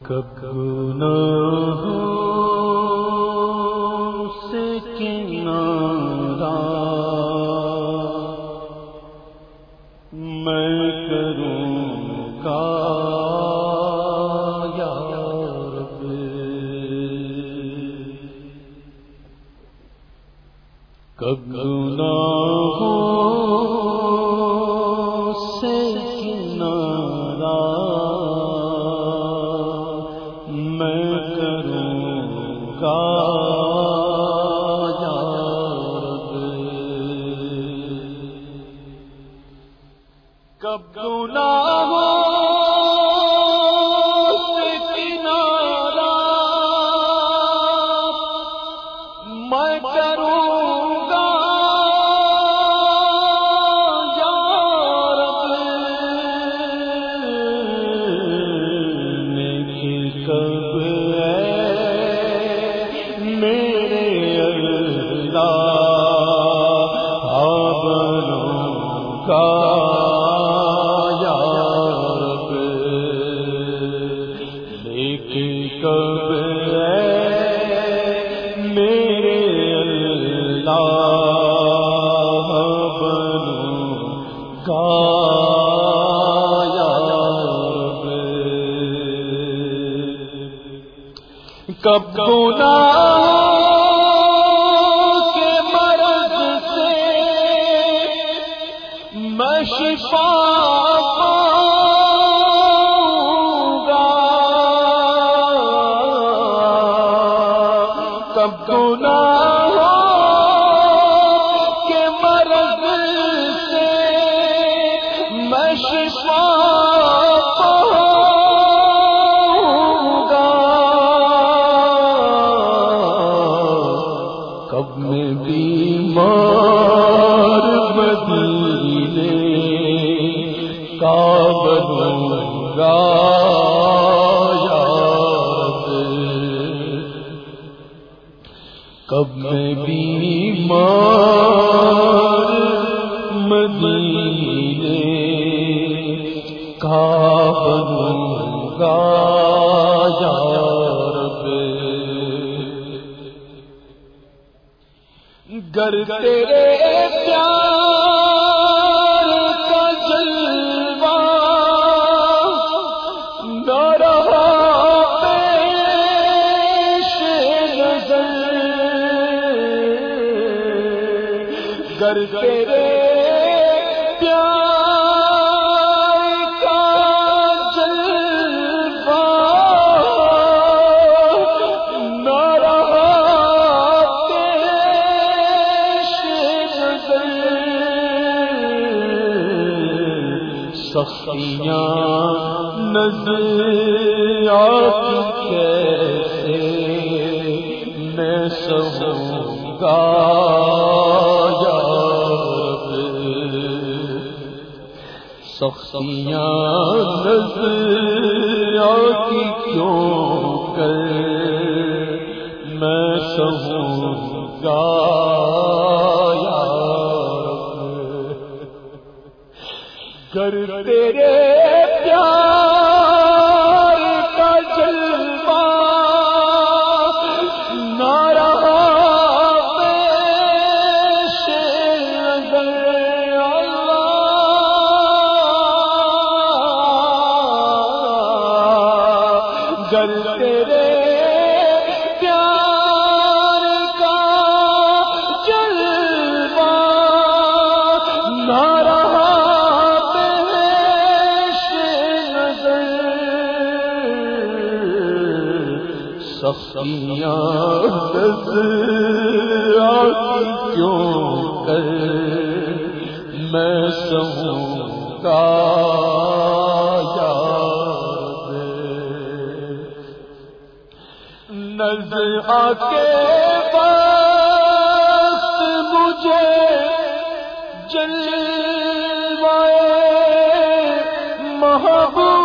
کب نہ ہو کب گلا کب گر تیرے پیار سخیاں نظر آپ کیسے میں سہوں گا سخیاں نظر آپ کیوں کر نظر کے پاس مجھے محبوب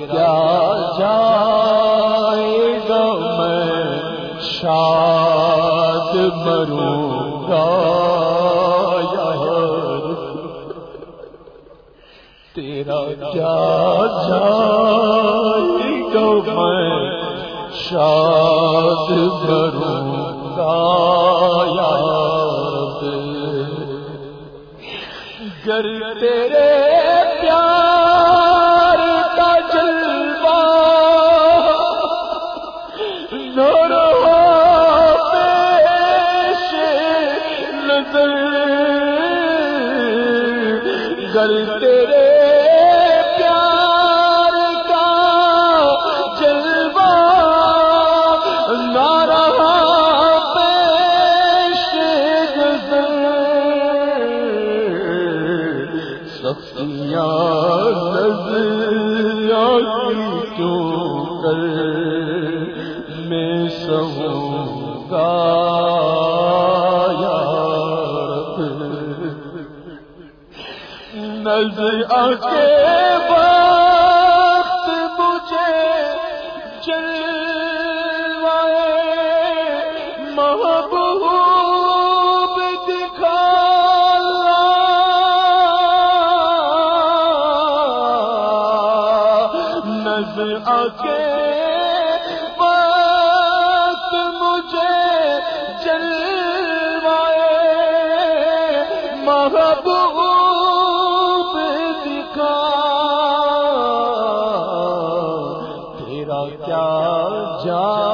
کیا جائے گا میں شاد مروں گا تیرا کیا جائے گا میں شاد مروں گا گر تیرے نظر آ کے وقت کیا جا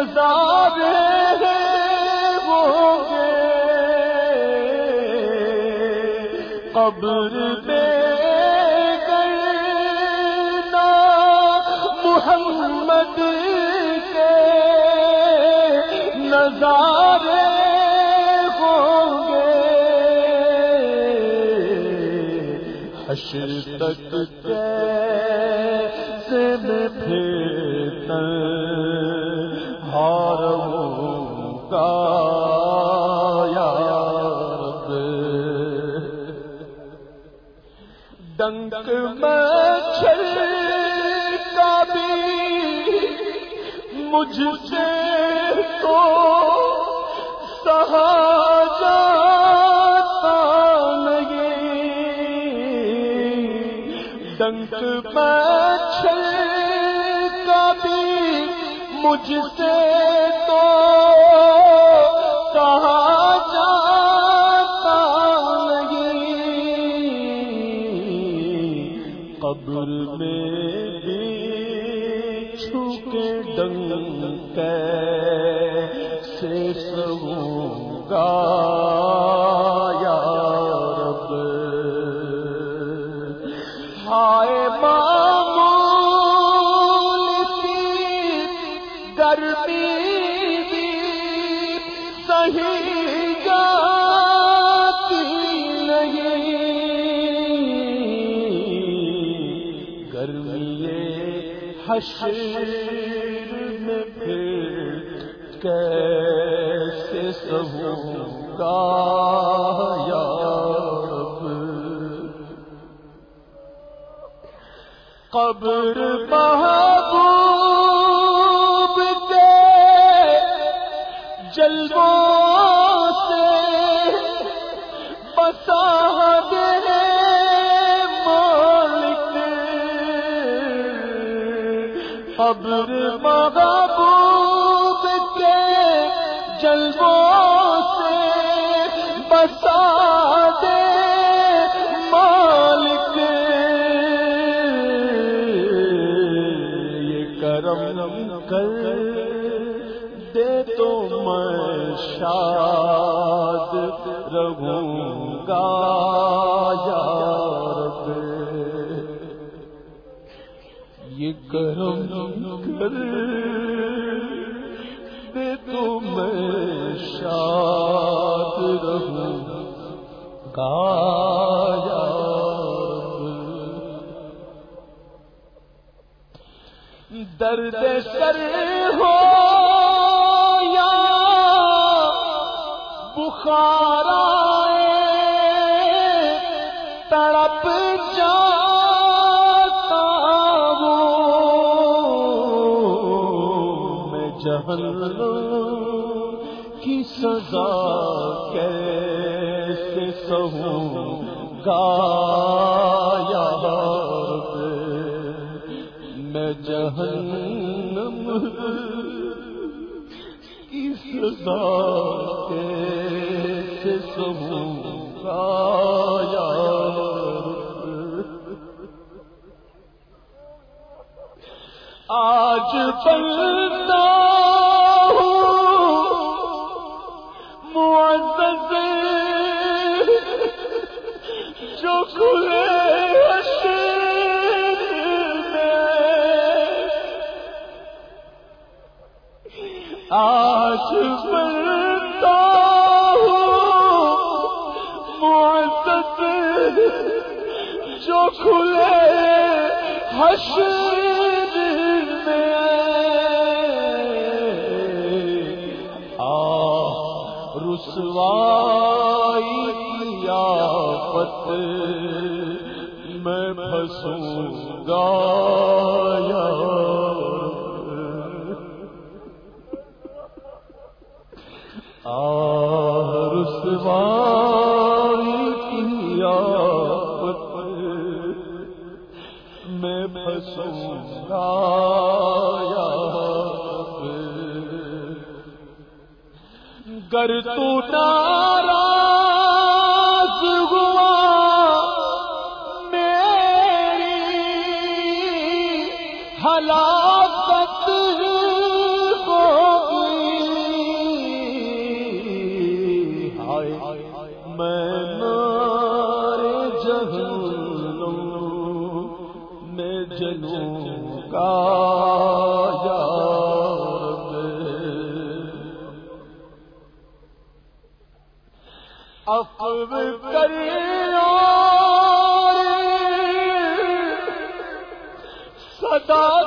نظارے ہوں گے۔ قبر میں کرنا محمد کے نظارے ہوں گے۔ حشر تک ڈنک مچھر کا بھی مجھ سے تو سہا جاتا نہیں۔ ڈنک مچھر کا بھی مجھ سے تو سہوں گا۔ قبر محبوب کے جلووں سے بسا دے مالک قبر محبوب شاد رہوں گا یا رب، یہ کرم کر دے تو میں شاد رہوں گا درد سر ہو تڑپ جاتا ہوں۔ میں جہنم کی سزا کیسے سہوں؟ گایا میں جہنم کی سزا آج بلتا معزز جو کھلے حشر میں۔ آج بلتا معزز جو کھلے حشر رسوائی کی آفت میں پھنسوں گا۔ میں نارے جہنم میں جنوں کا یا افو صدا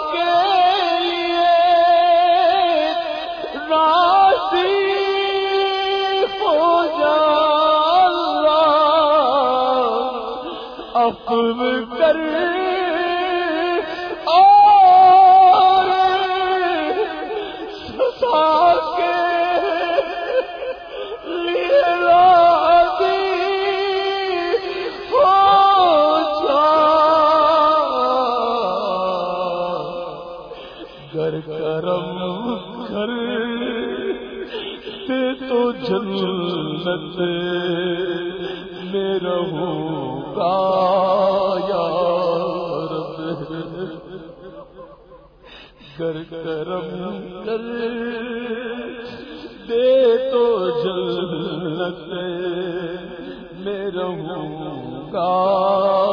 رہوں گا۔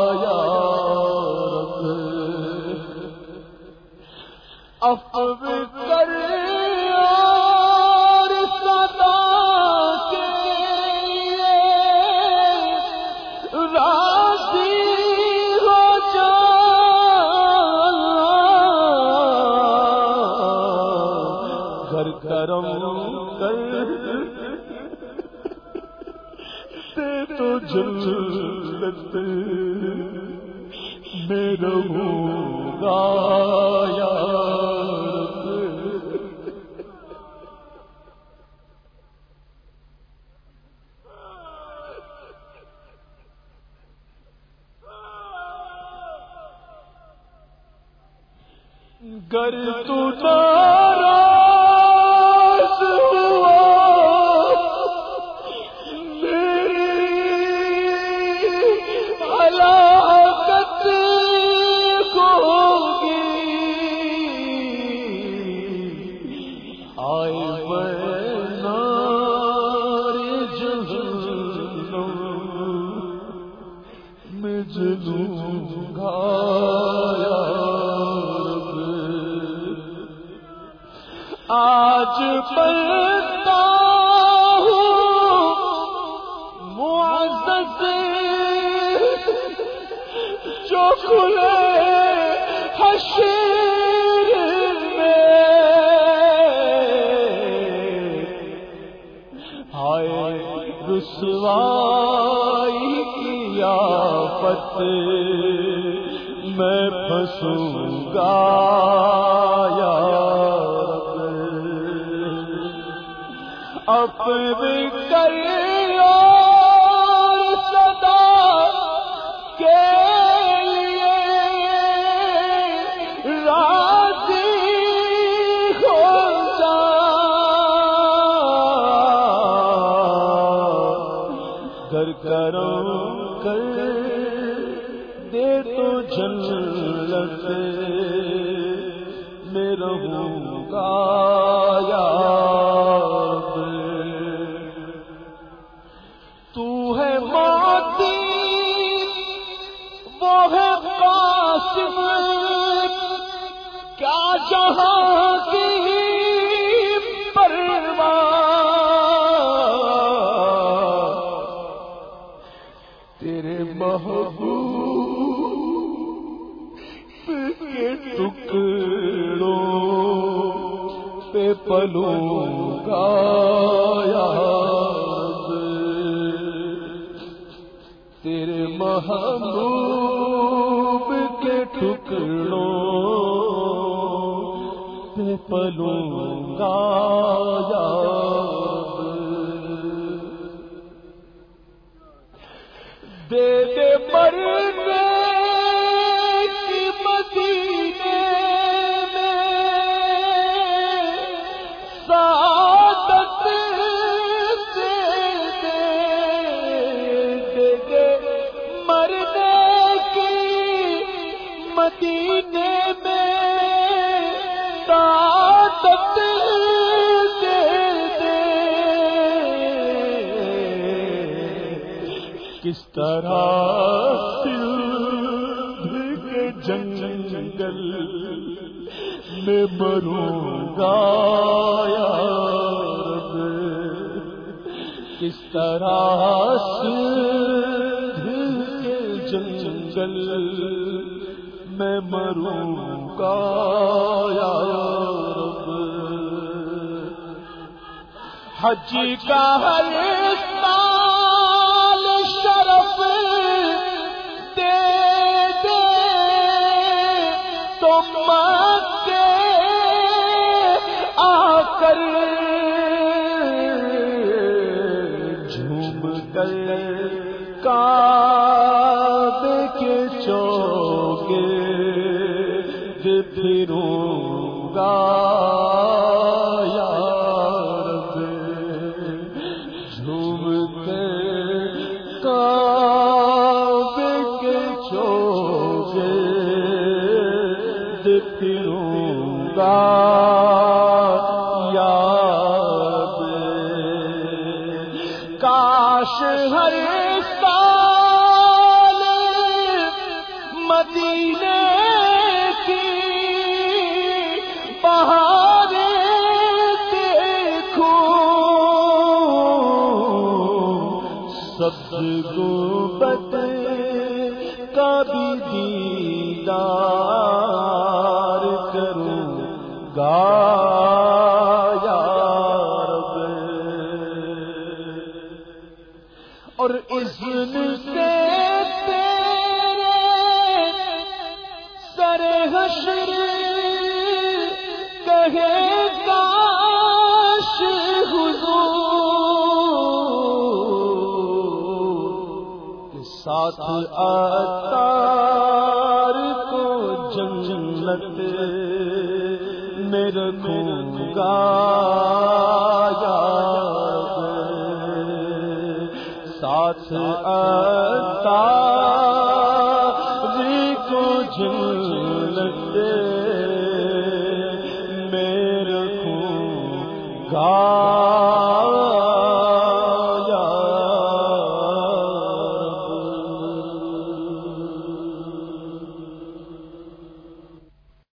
گر تو ناراض ہوا۔ میری ہلاکت ہوگی۔ آئے میں نارے جہنم میں جلوں گا۔ آج بلتا ہوں معزز جو کھلے حشر میں ہائے رسوائی کی آفت میں پھنسوں گا اپنے کر کیا جہاں کی پرواہ تیرے محبوب کے ٹکڑوں پہ پلوں گا تیرے محبوب ٹکڑوں پلوں گا جنگل میں مروں گا، یا رب، کس طرح سندھ کے جنگل میں مروں گا، یا رب۔ حج کا ہر ماں آ کر جھوم کر سبز ساتھ آتار کو جنت میں رکھوں گا ساتھ آتار